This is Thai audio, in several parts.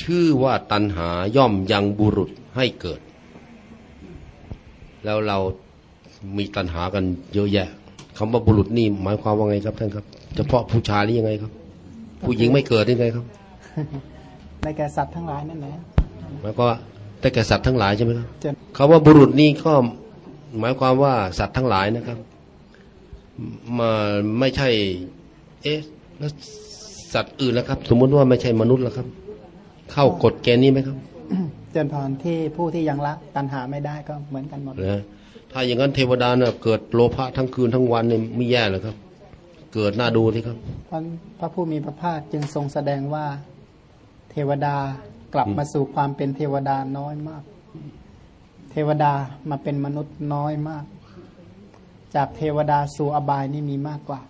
ชื่อว่าตัณหาย่อมยังบุรุษให้เกิด แล้วเรามีตัณหากันเยอะแยะคำว่าบุรุษนี่หมายความว่าไงครับท่านครับ เฉพาะผู้ชายหรือยังไงครับ ผู้หญิงไม่เกิดได้ไงครับในแก่สัตว์ทั้งหลายนั่นแหละหมายความว่าแต่แก่สัตว์ทั้งหลายใช่ไหมครับจะคำว่าบุรุษนี่ก็หมายความว่าสัตว์ทั้งหลายนะครับมาไม่ใช่ เอ๊ะแล้วสัตว์อื่นนะครับ สมมุติว่าไม่ใช่มนุษย์แล้วครับ เข้ากฎเกณฑ์นี้ไหมครับ เจริญพรที่ผู้ที่ยังละตัณหาไม่ได้ก็เหมือนกันหมดนะถ้าอย่างนั้นเทวดาเนี่ยเกิดโลภะทั้งคืนทั้งวันเนี่ยไม่แย่เลยครับ เกิดหน้าดูที่ครับเพราะพระผู้มีพระภาคจึงทรงแสดงว่าเทวดากลับมาสู่ความเป็นเทวดาน้อยมาก เทวดามาเป็นมนุษย์น้อยมาก จากเทวดาสู่อบายนี่มีมากกว่า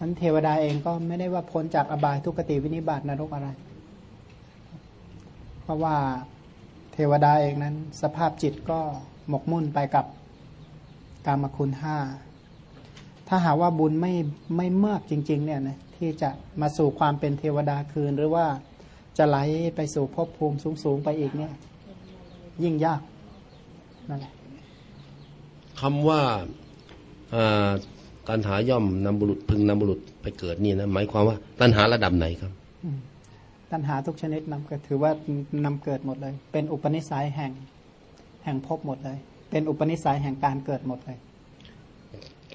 นั้นเทวดาเองก็ไม่ได้ว่าพ้นจากอบายทุกขติวินิบาตนรกอะไรเพ ราะว่าเทวดาเองนั้น สภาพจิตก็หมกมุ่นไปกับกามคุณห้า ถ้าหากว่าบุญไม่ไม่มากจริง ๆ เนี่ยนะที่จะมาสู่ความเป็นเทวดาคืน หรือว่าจะไหลไปสู่ภพภูมิสูง ๆ ไปอีกเนี่ย ยิ่งยากนั่นแหละคำว่าอ่าตัณหาย่อมนำบุรุษพึงนำบุรุษไปเกิดนี่นะหมายความว่าตัณหาระดับไหนครับ ตัณหาทุกชนิดนำเกิดถือว่านำเกิดหมดเลย เป็นอุปนิสัยแห่งแห่งภพหมดเลย เป็นอุปนิสัยแห่งการเกิดหมดเลย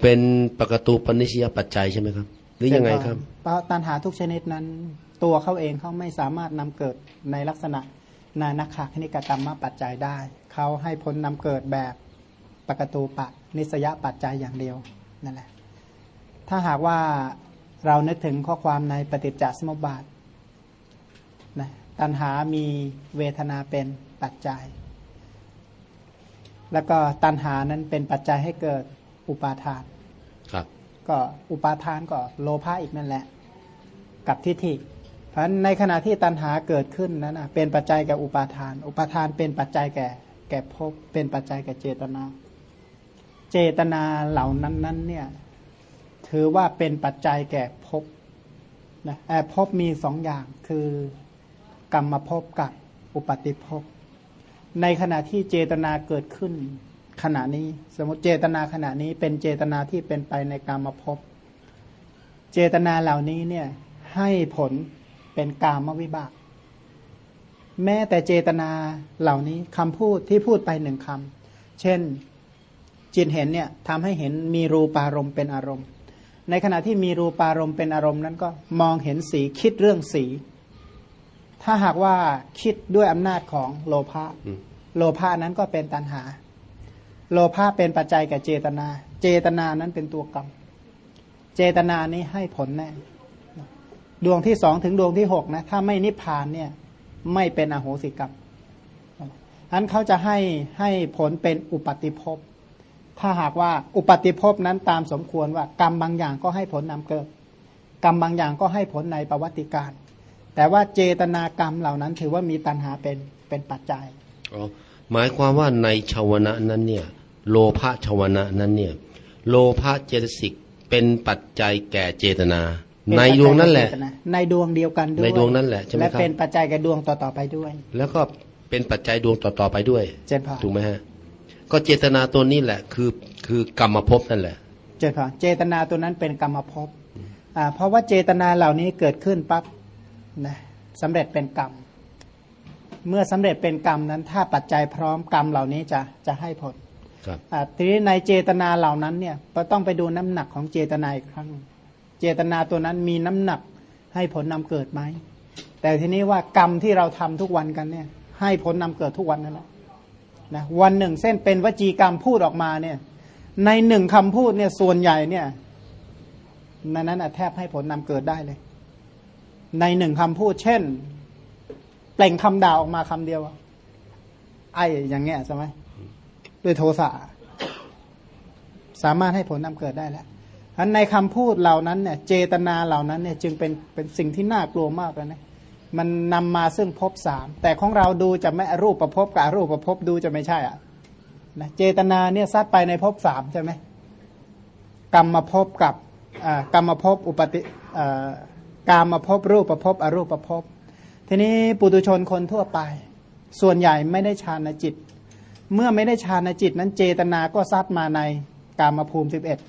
เป็นปกตูปนิสยปัจจัยใช่ไหมครับหรือยังไงครับเพราะตัณหาทุกชนิดนั้น ตัวเขาเองเขาไม่สามารถนำเกิดในลักษณะนานาคาคณิกกรรมปัจจัยได้เขาให้พ้นนำเกิดแบบปกตูปะนิสยปัจจัยอย่างเดียวนั่นแหละถ้าหากว่าเรานึกถึงข้อความในปฏิจจสมุปบาทนะ ตัณหามีเวทนาเป็นปัจจัย แล้วก็ตัณหานั้นเป็นปัจจัยให้เกิดอุปาทาน ครับ ก็อุปาทานก็โลภะอีกนั่นแหละ กับทิฏฐิ เพราะฉะนั้นในขณะที่ตัณหาเกิดขึ้นนั้นนะเป็นปัจจัยแก่อุปาทาน อุปาทานเป็นปัจจัยแก่ แก่ภพเป็นปัจจัยแก่เจตนา เจตนาเหล่านั้นนั้นเนี่ยถือว่าเป็นปัจจัยแก่ภพนะแอบภพมีสองอย่างคือ กรรมภพกับอุปาติภพในขณะที่เจตนาเกิดขึ้นขณะนี้ สมมติเจตนาขณะนี้เป็นเจตนาที่เป็นไปในกามภพเจตนาเหล่านี้เนี่ยให้ผลเป็นกามวิบาก แม้แต่เจตนาเหล่านี้คำพูดที่พูดไปหนึ่งคำเช่นจิตเห็นเนี่ยทำให้เห็นมีรูปารมณ์เป็นอารมณ์ ในขณะที่มีรูปารมณ์เป็นอารมณ์นั้นก็มองเห็นสีคิดเรื่องสี ถ้าหากว่าคิดด้วยอำนาจของโลภะอืมโลภะนั้นก็เป็นตัณหา โลภะเป็นปัจจัยกับเจตนา เจตนานั้นเป็นตัวกรรม เจตนานี้ให้ผลแน่ดวงที่สองถึงดวงที่หกนะถ้าไม่นิพพานเนี่ยไม่เป็นอโหสิกรรมอันเขาจะให้ให้ผลเป็นอุปาติภพ ถ้าหากว่าอุปาติภพนั้นตามสมควรว่ากรรมบางอย่างก็ให้ผลนำเกิด กรรมบางอย่างก็ให้ผลในประวัติการ แต่ว่าเจตนากรรมเหล่านั้นถือว่ามีตัณหาเป็นเป็นปัจจัยอ๋อหมายความว่าในชาวนะนั้นเนี่ยโลภะชาวนะนั้นเนี่ยโลภะเจตสิกเป็นปัจจัยแก่เจตนา ในดวงนั่นแหละ ในดวงเดียวกันด้วยในดวงนั่นแหละใช่ไหมและครับเป็นปัจจัยกับดวงต่อๆไปด้วย แล้วก็เป็นปัจจัยดวงต่อๆไปด้วยเจนพอถูกไหมฮะก็เจตนาตัวนี้แหละคือคือกรรมภพนั่นแหละ เจนพอเจตนาตัวนั้นเป็นกรรมภพอ่าเพราะว่าเจตนาเหล่านี้เกิดขึ้นปั๊บ นะสำเร็จเป็นกรรม เมื่อสำเร็จเป็นกรรมนั้น ถ้าปัจจัยพร้อมกรรมเหล่านี้จะจะให้ผลครับอ่าทีนี้ในเจตนาเหล่านั้นเนี่ยก็ต้องไปดูน้ำหนักของเจตนาอีกครั้ง เจตนาตัวนั้นมีน้ำหนักให้ผลนำเกิดไหมแต่ทีนี้ว่ากรรมที่เราทำทุกวันกันเนี่ย ให้ผลนำเกิดทุกวันนั่นแหละนะวันหนึ่งเส้นเป็นวจีกรรมพูดออกมาเนี่ย ในหนึ่งคำพูดเนี่ยส่วนใหญ่เนี่ยในนั้นอะแทบให้ผลนำเกิดได้เลย ในหนึ่งคำพูด เช่น เปล่งคำด่าออกมาคำเดียว ไอ้อย่างเงี้ยใช่ไหมด้วยโทสะสามารถให้ผลนำเกิดได้แล้วอันในคำพูดเหล่านั้นเนี่ย เจตนาเหล่านั้นเนี่ย จึงเป็นเป็นสิ่งที่น่ากลัวมากเลยนะมันนำมาซึ่งภพสามแต่ของเราดูจะไม่รูปประพบกับรูปประพบดูจะไม่ใช่อะนะเจตนาเนี่ยซัดไปในภพสามใช่ไหมกรรมมาพบกับอ่ากรรมมาพบอุปติอ่า กามมาพบรูปประพบอรูปประพบทีนี้ปุตุชนคนทั่วไป ส่วนใหญ่ไม่ได้ฌานจิต เมื่อไม่ได้ฌานจิตนั้นเจตนาก็ซัดมาในกามภูมิสิบเอ็ด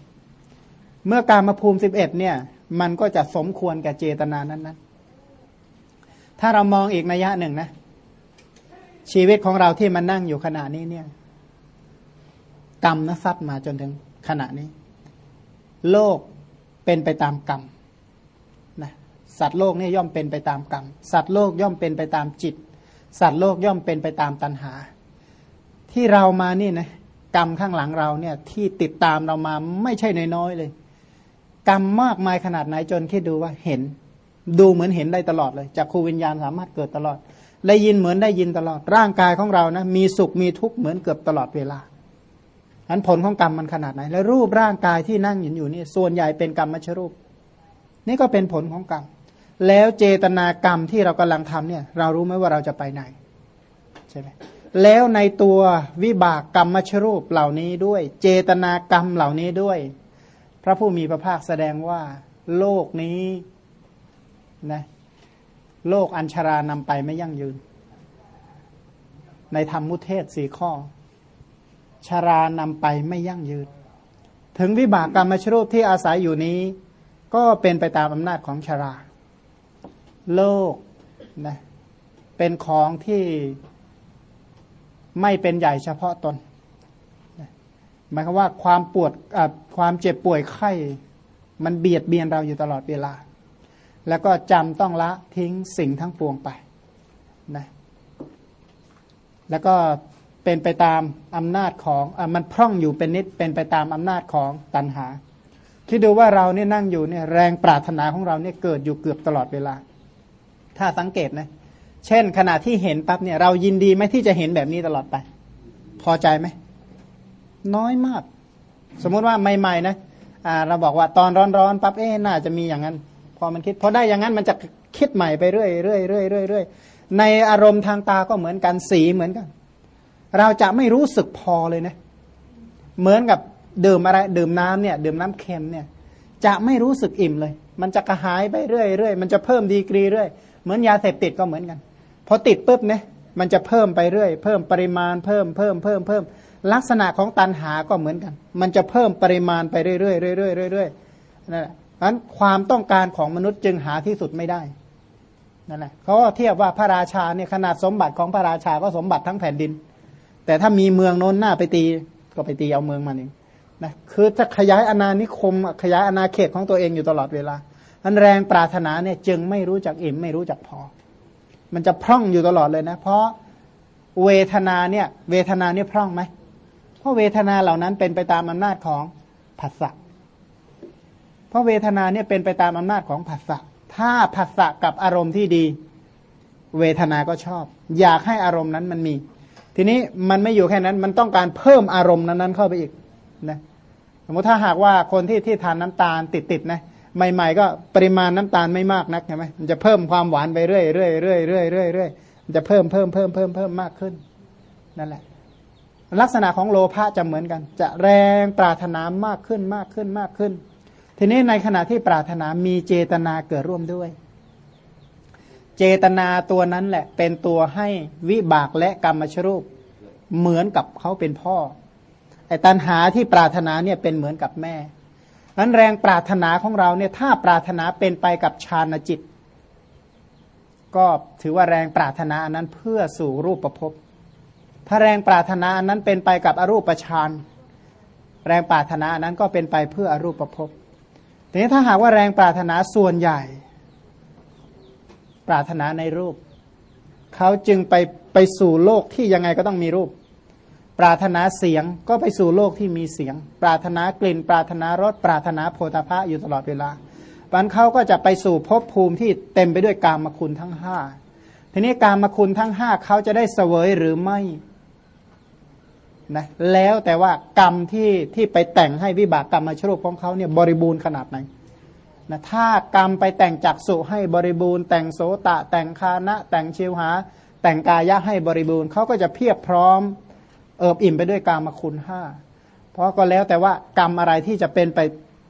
เมื่อกามภูมิสิบเอ็ดเนี่ย มันก็จะสมควรแก่เจตนานั้นนะถ้าเรามองอีกนัยยะหนึ่งนะ ชีวิตของเราที่มันนั่งอยู่ขณะนี้เนี่ย กรรมนะซัดมาจนถึงขณะนี้ โลกเป็นไปตามกรรม สัตว์โลกนี่ย่อมเป็นไปตามกรรม สัตว์โลกย่อมเป็นไปตามจิต สัตว์โลกย่อมเป็นไปตามตัณหา ที่เรามานี่นะกรรมข้างหลังเราเนี่ยที่ติดตามเรามาไม่ใช่น้อยๆเลย กรรมมากมายขนาดไหนจนคิดดูว่าเห็น ดูเหมือนเห็นได้ตลอดเลยจากครูวิญญาณสามารถเกิดตลอดได้ยินเหมือนได้ยินตลอดร่างกายของเรานะมีสุขมีทุกข์เหมือนเกือบตลอดเวลาอันผลของกรรมมันขนาดไหน แล้วรูปร่างกายที่นั่งอยู่อยู่นี่ส่วนใหญ่เป็นกรรมมชรูป นี่ก็เป็นผลของกรรม แล้วเจตนากรรมที่เรากำลังทำเนี่ย เรารู้ไหมว่าเราจะไปไหนใช่ไหมแล้วในตัววิบากกรรมมชรูปเหล่านี้ด้วย เจตนากรรมเหล่านี้ด้วย พระผู้มีพระภาคแสดงว่า โลกนี้นะโลกอัญชารานำไปไม่ยั่งยืน ในธรรมมุเทศสี่ข้อ ชารานำไปไม่ยั่งยืน ถึงวิบากกรรมชรูปที่อาศัยอยู่นี้ ก็เป็นไปตามอำนาจของชารา โลกนะเป็นของที่ไม่เป็นใหญ่เฉพาะตนหมายความว่าความปวดความเจ็บป่วยไข้ มันเบียดเบียนเราอยู่ตลอดเวลา แล้วก็จำต้องละทิ้งสิ่งทั้งปวงไปนะแล้วก็เป็นไปตามอำนาจของอมันพร่องอยู่เป็นนิดเป็นไปตามอำนาจของตันหาที่ดูว่าเราเนี่ยนั่งอยู่เนี่ยแรงปรารถนาของเราเนี่ยเกิดอยู่เกือบตลอดเวลา ถ้าสังเกตนะเช่น ขณะที่เห็นปั๊บเนี่ยเรายินดีไหมที่จะเห็นแบบนี้ตลอดไป พอใจไหมน้อยมาก สมมุติว่าใหม่ๆนะอ่าเราบอกว่าตอนร้อนๆปั๊บเอ๊น่าจะมีอย่างนั้น พอมันคิดพอได้อย่างนั้นมันจะคิดใหม่ไปเรื่อยๆเรื่อยๆเรื่อยในอารมณ์ทางตาก็เหมือนกันสีเหมือนกัน เราจะไม่รู้สึกพอเลยนะ เหมือนกับดื่มอะไรดื่มน้ำเนี่ยดื่มน้ำเค็มเนี่ย จะไม่รู้สึกอิ่มเลย มันจะกระหายไปเรื่อยเรื่อยมันจะเพิ่มดีกรีเรื่อย เหมือนยาเสพติดก็เหมือนกันพอติดปุ๊บเนี่ยมันจะเพิ่มไปเรื่อย เพิ่มปริมาณเพิ่มเพิ่มเพิ่มเพิ่มลักษณะของตันหาก็เหมือนกัน มันจะเพิ่มปริมาณไปเรื่อยเรื่อยเรื่อยเรื่อยนั่นแหละนั้นความต้องการของมนุษย์จึงหาที่สุดไม่ได้นั่นแหละเขาเทียบว่าพระราชาเนี่ยขนาดสมบัติของพระราชาก็สมบัติทั้งแผ่นดิน แต่ถ้ามีเมืองโน้นหน้าไปตีก็ไปตีเอาเมืองมันเองนะคือจะขยายอาณานิคมขยายอาณาเขตของตัวเองอยู่ตลอดเวลา อันแรงปรารถนาเนี่ยจึงไม่รู้จักอิ่มไม่รู้จักพอ มันจะพร่องอยู่ตลอดเลยนะ เพราะเวทนาเนี่ยเวทนาเนี่ยพร่องไหมเพราะเวทนาเหล่านั้นเป็นไปตามอำนาจของผัสสะเพราะเวทนาเนี่ยเป็นไปตามอำนาจของผัสสะถ้าผัสสะกับอารมณ์ที่ดี เวทนาก็ชอบ อยากให้อารมณ์นั้นมันมี ทีนี้มันไม่อยู่แค่นั้น มันต้องการเพิ่มอารมณ์นั้นๆเข้าไปอีกนะสมมติถ้าหากว่าคนที่ที่ทานน้ำตาลติดๆนะ ใหม่ๆ ก็ปริมาณน้ำตาลไม่มากนักใช่ไหมมันจะเพิ่มความหวานไปเรื่อยเรื่อยเรื่อยเรื่อยเรื่อยเรื่อยมันจะเพิ่มเพิ่มเพิ่มเพิ่มเพิ่มมากขึ้นนั่นแหละ ลักษณะของโลภะจะเหมือนกัน จะแรงปรารถนามากขึ้นมากขึ้นมากขึ้น ทีนี้ในขณะที่ปรารถนามีเจตนาเกิดร่วมด้วย เจตนาตัวนั้นแหละ เป็นตัวให้วิบากและกรรมชรูป เหมือนกับเขาเป็นพ่อไอ้ตันหาที่ปรารถนาเนี่ยเป็นเหมือนกับแม่ นั้นแรงปรารถนาของเราเนี่ยถ้าปรารถนาเป็นไปกับฌานจิต ก็ถือว่าแรงปรารถนาอันนั้นเพื่อสู่รูปประพบถ้าแรงปรารถนาอันนั้นเป็นไปกับอรูปฌานแรงปรารถนาอันนั้นก็เป็นไปเพื่ออรูปประพบทีนี้ถ้าหากว่าแรงปรารถนาส่วนใหญ่ ปรารถนาในรูป เขาจึงไปไปสู่โลกที่ยังไงก็ต้องมีรูป ปรารถนาเสียงก็ไปสู่โลกที่มีเสียง ปรารถนากลิ่น ปรารถนารสปรารถนาโพธาภะอยู่ตลอดเวลาบันเขาก็จะไปสู่ภพภูมิที่เต็มไปด้วยกามคุณทั้งห้าทีนี้กามคุณทั้งห้าเขาจะได้เสวยหรือไม่นะแล้วแต่ว่ากรรมที่ที่ไปแต่งให้วิบากกรรมมาชรูปของเขาเนี่ยบริบูรณ์ขนาดไหนนะถ้ากรรมไปแต่งจักสุให้บริบูรณ์ แต่งโสตะ แต่งคานะ แต่งเชิวหา แต่งกายะให้บริบูรณ์เขาก็จะเพียบพร้อม เอิบอิ่มไปด้วยกรรมคุณห้าเพราะก็แล้วแต่ว่ากรรมอะไรที่จะเป็นไป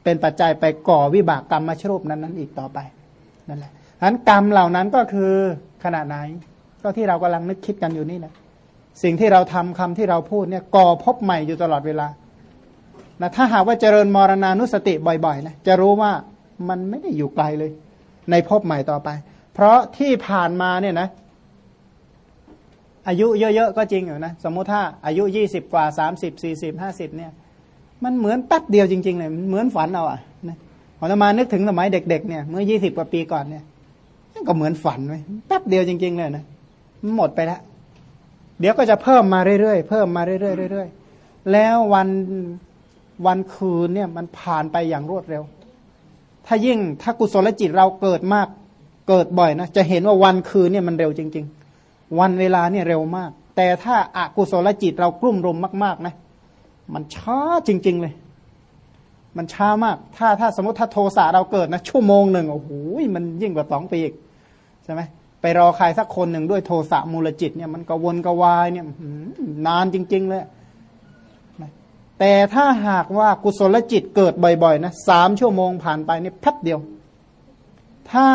เป็นปัจจัยไปก่อวิบากกรรมมาชรูปนั้นนั้นอีกต่อไปนั่นแหละฉะนั้นกรรมเหล่านั้นก็คือขนาดไหน ก็ที่เรากำลังนึกคิดกันอยู่นี่แหละสิ่งที่เราทำคำที่เราพูดเนี่ยก่อพบใหม่อยู่ตลอดเวลานะถ้าหากว่าเจริญมรณานุสติบ่อยๆนะจะรู้ว่ามันไม่ได้อยู่ไกลเลย ในพบใหม่ต่อไป เพราะที่ผ่านมาเนี่ยนะ อายุเยอะๆก็จริงอยู่นะสมมุติถ้าอายุยี่สิบกว่าสามสิบสี่สิบห้าสิบเนี่ย มันเหมือนแป๊บเดียวจริงๆเลยเหมือนฝันเอาอะนะพอมานึกถึงสมัยเด็กๆเนี่ยเมื่อยี่สิบกว่าปีก่อนเนี่ยก็เหมือนฝันไหมแป๊บเดียวจริง ๆ เลยนะหมดไปแล้วเดี๋ยวก็จะเพิ่มมาเรื่อยๆเพิ่มมาเรื่อยๆเรื่อยๆแล้ววันวันคืนเนี่ยมันผ่านไปอย่างรวดเร็ว ถ้ายิ่งถ้ากุศลจิตเราเกิดมากเกิดบ่อยนะจะเห็นว่าวันคืนเนี่ยมันเร็วจริง ๆ วันเวลาเนี่ยเร็วมาก แต่ถ้าอากุศลจิตเรากลุ่มรมมากๆนะมันช้าจริง ๆเลย มันช้ามาก ถ้าถ้าสมมติถ้าโทสะเราเกิดนะชั่วโมงหนึ่งโอ้โหมันยิ่งกว่าสองปีอีกใช่ไหมไปรอใครสักคนหนึ่งด้วยโทสะมูลจิตเนี่ยมันกวนกวายเนี่ยนานจริง ๆ เลยแต่ถ้าหากว่ากุศลจิตเกิดบ่อยๆนะสามชั่วโมงผ่านไปนี่แป๊บเดียว ถ้า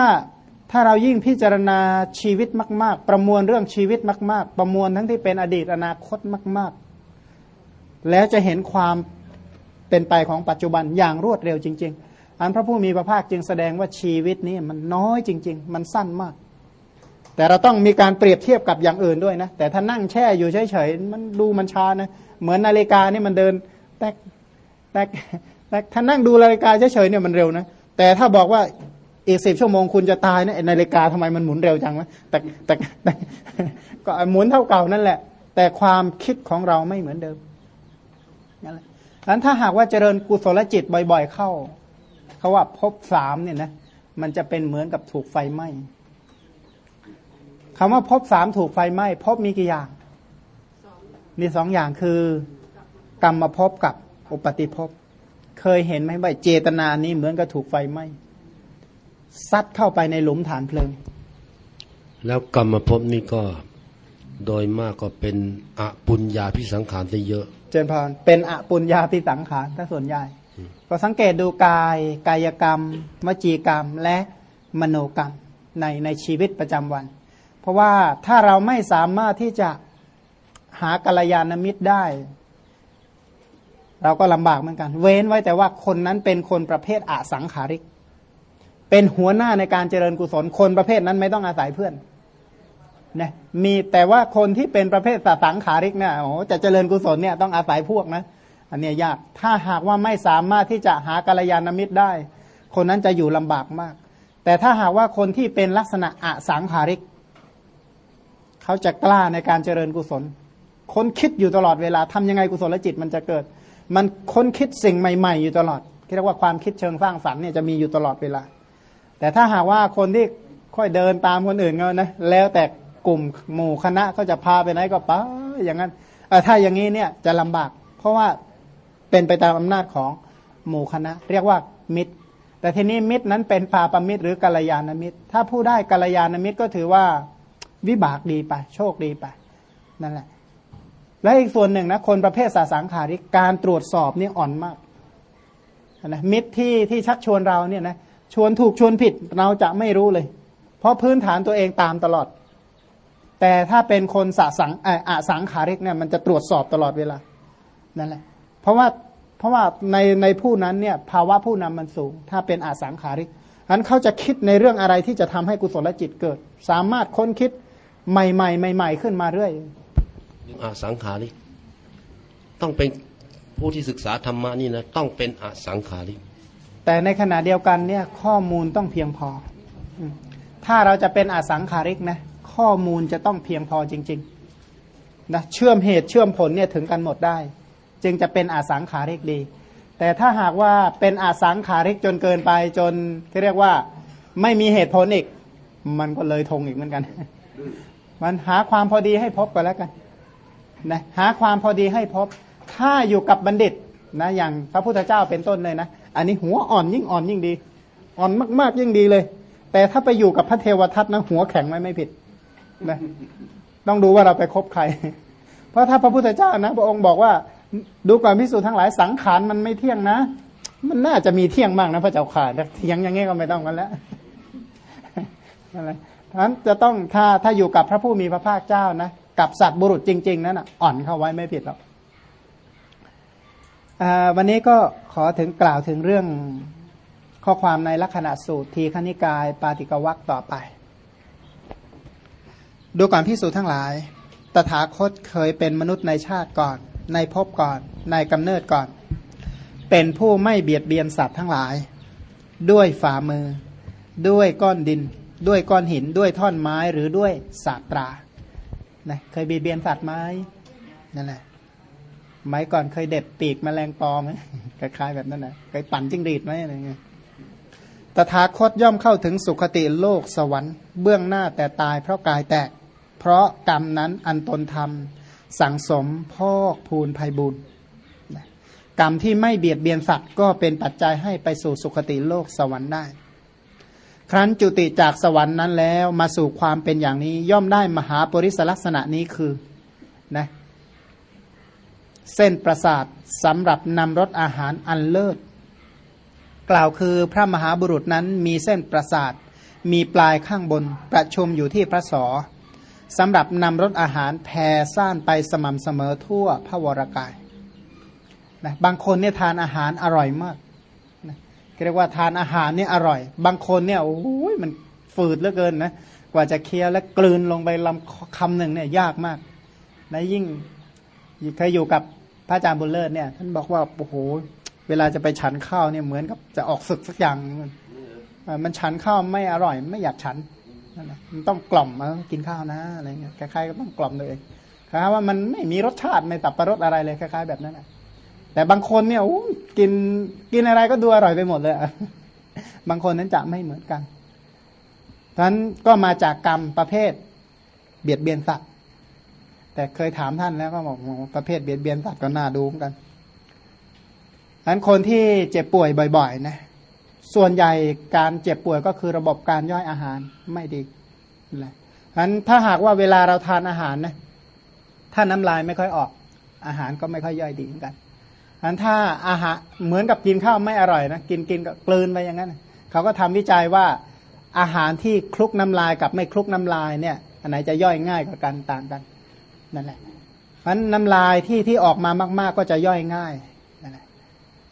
ถ้าเรายิ่งพิจารณาชีวิตมาก ๆ ประมวลเรื่องชีวิตมาก ๆ ประมวลทั้งที่เป็นอดีตอนาคตมาก ๆ แล้วจะเห็นความเป็นไปของปัจจุบันอย่างรวดเร็วจริง ๆ อันพระผู้มีพระภาคจึงแสดงว่าชีวิตนี้มันน้อยจริง ๆ มันสั้นมาก แต่เราต้องมีการเปรียบเทียบกับอย่างอื่นด้วยนะ แต่ถ้านั่งแช่อยู่เฉยๆมันดูมันช้านะ เหมือนนาฬิกานี่มันเดินแตกแตกแตกถ้านั่งดูนาฬิกาเฉยๆเนี่ยมันเร็วนะ แต่ถ้าบอกว่า อีกสิบชั่วโมงคุณจะตายนะนาฬิกาทำไมมันหมุนเร็วจังวะแต่แต่แต่ก็หมุนเท่าเก่านั่นแหละ แต่ความคิดของเราไม่เหมือนเดิมนั่นแหละนั้นถ้าหากว่าเจริญกุศลจิตบ่อย ๆ เข้าเขาว่าพบสามเนี่ยนะมันจะเป็นเหมือนกับถูกไฟไหม้คำว่าพบสามถูกไฟไหม้พบมีกี่อย่าง มีสองอย่างคือ กรรมมาพบกับอุปติภพเคยเห็นไหมว่าเจตนานี้เหมือนกับถูกไฟไหม้ ซัดเข้าไปในหลุมฐานเพลิง แล้วกรรมภพนี่ก็โดยมากก็เป็นอปุญญาพิสังขารซะเยอะ เจนพรเป็นอปุญญาพิสังขารถ้าส่วนใหญ่ ก็สังเกตดูกาย กายกรรม วจีกรรมและมโนกรรมในในชีวิตประจำวัน เพราะว่าถ้าเราไม่สามารถที่จะหากัลยาณมิตรได้ เราก็ลำบากเหมือนกัน เว้นไว้แต่ว่าคนนั้นเป็นคนประเภทอสังขาริก เป็นหัวหน้าในการเจริญกุศลคนประเภทนั้นไม่ต้องอาศัยเพื่อนนะมีแต่ว่าคนที่เป็นประเภทสังขาริกเนี่ยโอ้จะเจริญกุศลเนี่ยต้องอาศัยพวกนะอันนี้ยากถ้าหากว่าไม่สามารถที่จะหากัลยาณมิตรได้ คนนั้นจะอยู่ลำบากมาก แต่ถ้าหากว่าคนที่เป็นลักษณะอสังขาริก เขาจะกล้าในการเจริญกุศล คนคิดอยู่ตลอดเวลาทำยังไงกุศลจิตมันจะเกิด มันค้นคิดสิ่งใหม่ ๆ อยู่ตลอดเรียกว่าความคิดเชิงสร้างสรรค์เนี่ยจะมีอยู่ตลอดเวลา แต่ถ้าหากว่าคนที่ค่อยเดินตามคนอื่นเงนะแล้วแต่กลุ่มหมู่คณะเขาจะพาไปไหนก็ไปอย่างนั้นถ้าอย่างนี้เนี่ยจะลำบาก เพราะว่าเป็นไปตามอำนาจของหมู่คณะ เรียกว่ามิตร แต่ทีนี้มิตรนั้นเป็นพาปมิตรหรือกัลยาณมิตร ถ้าผู้ได้กัลยาณมิตรก็ถือว่าวิบากดีไป โชคดีไปนั่นแหละ และอีกส่วนหนึ่งนะคนประเภทสาสังขาริการตรวจสอบนี่อ่อนมากนะมิตรที่ที่ชักชวนเราเนี่ยนะ ชวนถูกชวนผิดเราจะไม่รู้เลย เพราะพื้นฐานตัวเองตามตลอด แต่ถ้าเป็นคนสะสังอาสังขาริกเนี่ยมันจะตรวจสอบตลอดเวลานั่นแหละ เพราะว่าเพราะว่าในในผู้นั้นเนี่ยภาวะผู้นำมันสูง ถ้าเป็นอาสังขาริกอันเขาจะคิดในเรื่องอะไรที่จะทำให้กุศลจิตเกิด สามารถค้นคิดใหม่ๆใหม่ ๆ ขึ้นมาเรื่อยอาสังขาริกต้องเป็นผู้ที่ศึกษาธรรมะนี่นะต้องเป็นอาสังขาริก แต่ในขณะเดียวกันเนี่ยข้อมูลต้องเพียงพอ ถ้าเราจะเป็นอสังขาริกนะข้อมูลจะต้องเพียงพอจริงๆนะเชื่อมเหตุเชื่อมผลเนี่ยถึงกันหมดได้ จึงจะเป็นอสังขาริกดี แต่ถ้าหากว่าเป็นอสังขาริกจนเกินไปจนที่เรียกว่าไม่มีเหตุผลอีก มันก็เลยทงอีกเหมือนกัน มันหาความพอดีให้พบกันแล้วกันนะหาความพอดีให้พบ ถ้าอยู่กับบัณฑิตนะอย่างพระพุทธเจ้าเป็นต้นเลยนะ อันนี้หัวอ่อนยิ่งอ่อนยิ่งดี อ่อนมากๆยิ่งดีเลย แต่ถ้าไปอยู่กับพระเทวทัตนะหัวแข็งไม่ไม่ผิดนะต้องดูว่าเราไปคบใคร เพราะถ้าพระพุทธเจ้านะ พระองค์บอกว่าดูก่อนพิสูจน์ทั้งหลายสังขารมันไม่เที่ยงนะ มันน่าจะมีเที่ยงบ้างนะพระเจ้าข่าแต่เที่ยงอย่างงี้ก็ไม่ต้องกันแล้วนั่นแหละเพราะนั้นจะต้องถ้าถ้าอยู่กับพระผู้มีพระภาคเจ้านะ กับสัตว์บุรุษจริง ๆ นั้นอะอ่อนเข้าไว้ไม่ผิดหรอก วันนี้ก็ขอถึงกล่าวถึงเรื่องข้อความในลักษณะสูตรทีขณิกาย ปาติกวักต่อไป ดูก่อนพิสูจน์ทั้งหลาย ตถาคตเคยเป็นมนุษย์ในชาติก่อน ในภพก่อน ในกำเนิดก่อน เป็นผู้ไม่เบียดเบียนสัตว์ทั้งหลาย ด้วยฝ่ามือ ด้วยก้อนดิน ด้วยก้อนหิน ด้วยท่อนไม้หรือด้วยสาตรานะเคยเบียดเบียนสัตว์ไหมนั่นแหละ ไม้ก่อนเคยเด็ดปีกแมลงปอไหมคล้ายๆแบบนั้นนะเคยปั่นจิ้งหรีดไหมอะไรเงี้ยตถาคตย่อมเข้าถึงสุคติโลกสวรรค์เบื้องหน้าแต่ตายเพราะกายแตก เพราะกรรมนั้นอันตนทำสั่งสมพอกพูนภัยบุญกรรมที่ไม่เบียดเบียนสัตว์ก็เป็นปัจจัยให้ไปสู่สุคติโลกสวรรค์ได้ ครั้นจุติจากสวรรค์นั้นแล้วมาสู่ความเป็นอย่างนี้ย่อมได้มหาปริศลักษณะนี้คือ เส้นประสาทสำหรับนำรสอาหารอันเลิศ กล่าวคือพระมหาบุรุษนั้นมีเส้นประสาท มีปลายข้างบนประชุมอยู่ที่พระสอสำหรับนำรสอาหารแผ่ซ่านไปสม่ำเสมอทั่วพระวรากายนะบางคนเนี่ยทานอาหารอร่อยมากนะเรียกว่าทานอาหารเนี่ยอร่อย บางคนเนี่ยโอ้ยมันฝืดเหลือเกินนะกว่าจะเคี้ยวและกลืนลงไปลำคำหนึ่งเนี่ยยากมากนะยิ่ง เคยอยู่กับพระอาจารย์บุญเลิศเนี่ยท่านบอกว่าโอ้โหเวลาจะไปฉันข้าวเนี่ยเหมือนกับจะออกศึกสักอย่างมันฉันข้าวไม่อร่อย ไม่อยากฉันนั่นนะมันต้องกล่อมมากินข้าวนะอะไรเงี้ยคล้ายๆก็ต้องกล่อมตัวเองคล้ายว่ามันไม่มีรสชาติไม่ตับประรสอะไรเลยคล้ายๆแบบนั้นแหะแต่บางคนเนี่ยกินกินอะไรก็ดูอร่อยไปหมดเลยบางคนนั้นจะไม่เหมือนกันฉะนั้นก็มาจากกรรมประเภท เบียดเบียนสัตว์ แต่เคยถามท่านแล้วก็บอกประเภทเบียดเบียนสัตว์ก็น่าดูเหมือนกันนั้นคนที่เจ็บป่วยบ่อยๆนะส่วนใหญ่การเจ็บป่วยก็คือระบบการย่อยอาหารไม่ดีแหละนั้นถ้าหากว่าเวลาเราทานอาหารนะถ้าน้ำลายไม่ค่อยออก อาหารก็ไม่ค่อยย่อยดีเหมือนกันนั้นถ้าอาหารเหมือนกับกินข้าวไม่อร่อยนะกินกินก็กลืนไปอย่างนั้นเขาก็ทำวิจัยว่าอาหารที่คลุกน้ำลายกับไม่คลุกน้ำลายเนี่ยอันไหนจะย่อยง่ายกว่ากันต่างกัน นั่นแหละเพราะน้ำลายที่ที่ออกมามาก ๆ ก็จะย่อยง่าย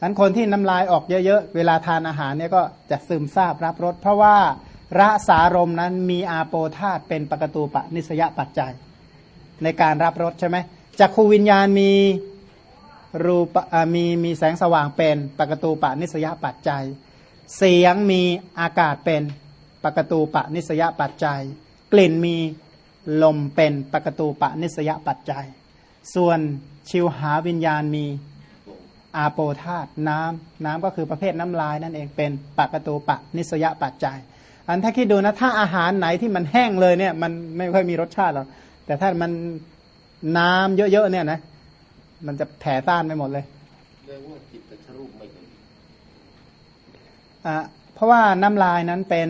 นั้นคนที่น้ำลายออกเยอะๆ เวลาทานอาหารเนี่ยก็จะซึมซาบรับรสเพราะว่าระสารมนั้นมีอาโปธาตเป็นปกตูปะนิสยปัจจัย ในการรับรสใช่ไหมจักขูวิญญาณมีรูปมีมีแสงสว่างเป็นปกตูปะนิสยปัจจัย เสียงมีอากาศเป็นปกตูปะนิสยปัจจัย กลิ่นมี ลมเป็นปกตูปะนิสยปัจจัย ส่วนชิวหาวิญญาณมีอาโปธาตน้ำน้ำก็คือประเภทน้ำลายนั่นเองเป็นปกตูปะนิสยปัจจัย อันถ้าคิดดูนะถ้าอาหารไหนที่มันแห้งเลยเนี่ยมันไม่ค่อยมีรสชาติหรอกแต่ถ้ามันน้ำเยอะๆเนี่ยนะมันจะแผ่ต้านไปหมดเลยเรียกว่าจิตตชรูปไม่ดีอ่าเพราะว่าน้ำลายนั้นเป็น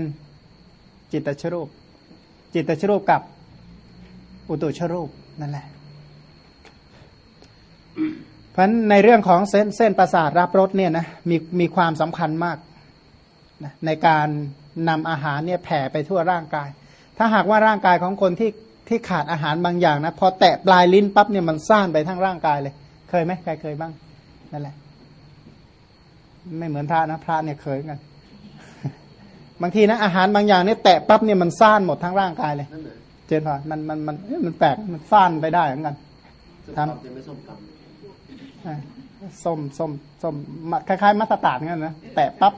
จิตตชรูป จิตตชรูปกับ อุตุชรูปนั่นแหละราะในเรื่องของเส้นเส้นประสาทรับรสเนี่ยนะมีมีความสำคัญมากนะในการนำอาหารเนี่ยแผ่ไปทั่วร่างกาย ถ้าหากว่าร่างกายของคนที่ที่ขาดอาหารบางอย่างนะพอแตะปลายลิ้นปั๊บเนี่ยมันซ่านไปทั้งร่างกายเลย เคยไหมใครเคยบ้างนั่นแหละ ไม่เหมือนพระนะพระเนี่ยเคยกัน บางทีนะอาหารบางอย่างเนี่ยแตะปั๊บเนี่ยมันซ่านหมดทั้งร่างกายเลย เจนพอมันมันมันมันแปลกมันซ่านไปได้เหมือนกันทำส้มส้มส้มคล้ายๆมัสตาร์ดงั้นนะแตะปั๊บ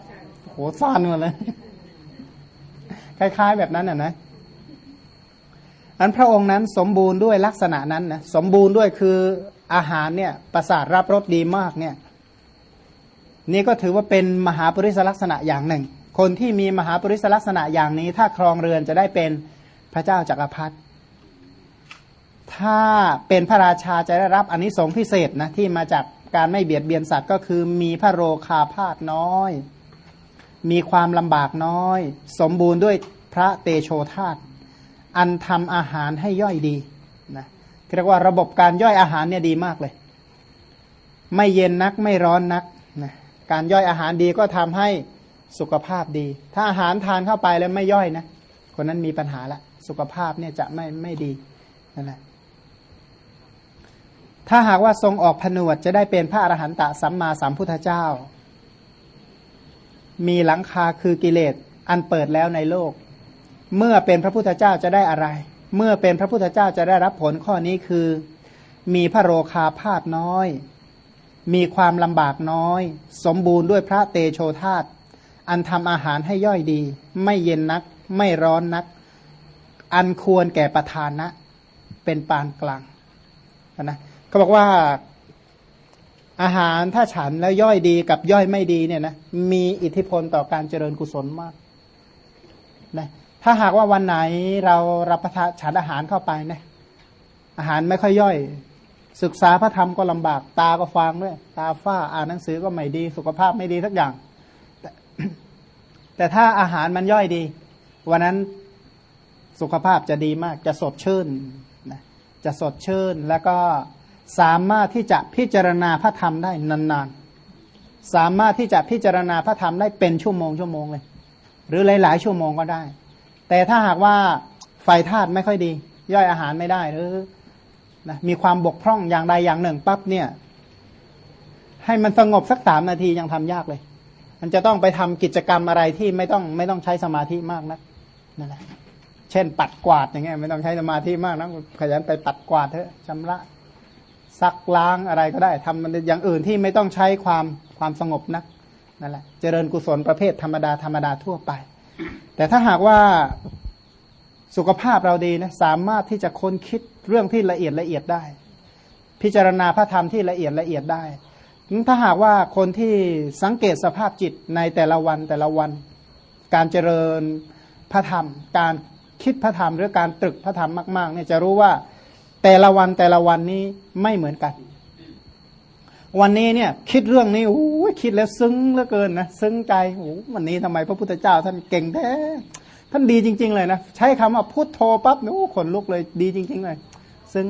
โหซ่านมาเลยคล้ายๆแบบนั้นอะนะอันพระองค์นั้นสมบูรณ์ด้วยลักษณะนั้นนะสมบูรณ์ด้วยคืออาหารเนี่ยประสาทรับรสดีมากเนี่ยนี่ก็ถือว่าเป็นมหาปริศลักษณะอย่างหนึ่ง คนที่มีมหาปริศลักษณะอย่างนี้ ถ้าครองเรือนจะได้เป็น พระเจ้าจากักรพรรดิถ้าเป็นพระราชาจะได้รับอนนิสงส์พิเศษนะที่มาจากการไม่เบียดเบียนสัตว์ก็คือมีพระโรคาพาธน้อย มีความลำบากน้อย สมบูรณ์ด้วยพระเตโชธาตอันทำอาหารให้ย่อยดีนะเรียกว่าระบบการย่อยอาหารเนี่ยดีมากเลย ไม่เย็นนักไม่ร้อนนักนะการย่อยอาหารดีก็ทำให้สุขภาพดี ถ้าอาหารทานเข้าไปแล้วไม่ย่อยนะคนนั้นมีปัญหาละ สุขภาพเนี่ยจะไม่ไม่ดีนั่นแหละถ้าหากว่าทรงออกผนวดจะได้เป็นพระอรหันตสัมมาสัมพุทธเจ้า มีหลังคาคือกิเลสอันเปิดแล้วในโลก เมื่อเป็นพระพุทธเจ้าจะได้อะไร เมื่อเป็นพระพุทธเจ้าจะได้รับผลข้อนี้คือ มีพระโรคาภาพน้อย มีความลำบากน้อย สมบูรณ์ด้วยพระเตโชธาตอันทำอาหารให้ย่อยดี ไม่เย็นนัก ไม่ร้อนนัก อันควรแก่ประทานนะ เป็นปานกลางนะเขาบอกว่าอาหารถ้าฉันแล้วย่อยดีกับย่อยไม่ดีเนี่ยนะมีอิทธิพลต่อการเจริญกุศลมากนะถ้าหากว่าวันไหนเรารับประทานฉันอาหารเข้าไปนะอาหารไม่ค่อยย่อย ศึกษาพระธรรมก็ลำบากตาก็ฟังด้วยตาฝ้าอ่านหนังสือก็ไม่ดี สุขภาพไม่ดีสักอย่าง แตแต่ถ้าอาหารมันย่อยดี วันนั้น สุขภาพจะดีมาก จะสดชื่นนะจะสดชื่น แล้วก็สามารถที่จะพิจารณาพระธรรมได้นานๆ สามารถที่จะพิจารณาพระธรรมได้เป็นชั่วโมงชั่วโมงเลย หรือหลายๆชั่วโมงก็ได้ แต่ถ้าหากว่าไฟธาตุไม่ค่อยดี ย่อยอาหารไม่ได้หรือนะมีความบกพร่องอย่างใดอย่างหนึ่งปั๊บเนี่ย ให้มันสงบสักสามนาทียังทำยากเลย มันจะต้องไปทำกิจกรรมอะไรที่ไม่ต้องไม่ต้องใช้สมาธิมากนะนั่นแหละ เช่น ปัดกวาดอย่างเงี้ยไม่ต้องใช้สมาธิมากนะขยันไปปัดกวาดเถอะชำระซักล้างอะไรก็ได้ทำมันอย่างอื่นที่ไม่ต้องใช้ความความสงบนักนั่นแหละเจริญกุศลประเภทธรรมดาธรรมดาทั่วไป แต่ถ้าหากว่าสุขภาพเราดีนะสามารถที่จะค้นคิดเรื่องที่ละเอียดละเอียดได้ พิจารณาพระธรรมที่ละเอียดละเอียดได้ถ้าหากว่าคนที่สังเกตสภาพจิตในแต่ละวันแต่ละวัน การเจริญพระธรรม การ คิดพระธรรมหรือการตรึกพระธรรมมากๆเนี่ยจะรู้ว่าแต่ละวันแต่ละวันนี้ไม่เหมือนกัน วันนี้เนี่ย คิดเรื่องนี้โอ้คิดแล้วซึ้งเหลือเกินนะซึ้งใจโอ้วันนี้ทำไมพระพุทธเจ้าท่านเก่งแท้ท่านดีจริง ๆ เลยนะใช้คำว่าพุทโธปั๊บโอ้ขนลุกเลยดีจริง ๆ เลย ซึ่ง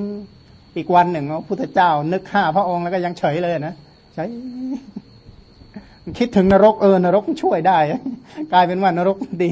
อีกวันหนึ่งพระพุทธเจ้า นึกข้าพระองค์แล้วก็ยังเฉยเลยนะใช้คิดถึงนรกเออนรกช่วยได้ กลายเป็นว่านรกดี